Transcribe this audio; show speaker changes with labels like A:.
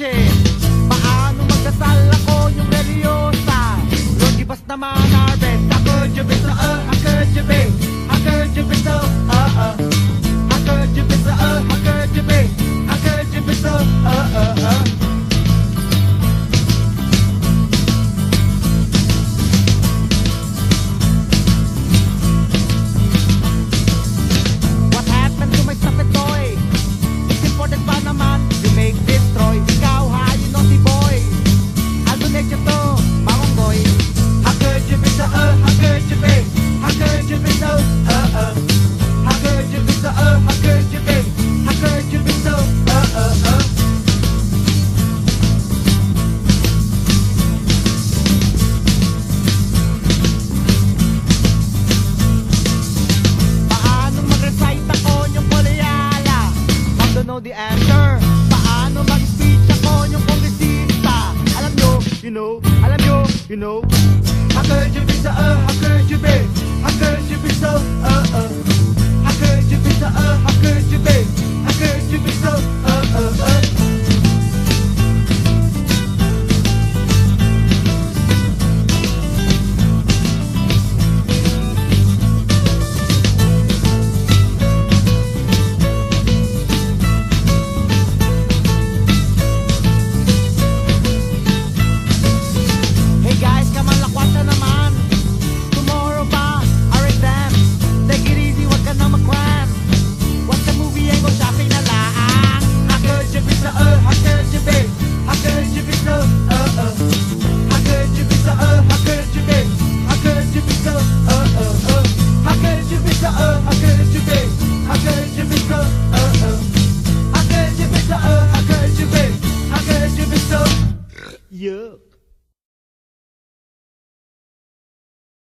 A: shit. you know, I love you You know How could you be so? Uh, how could you be, how could you be Yeah.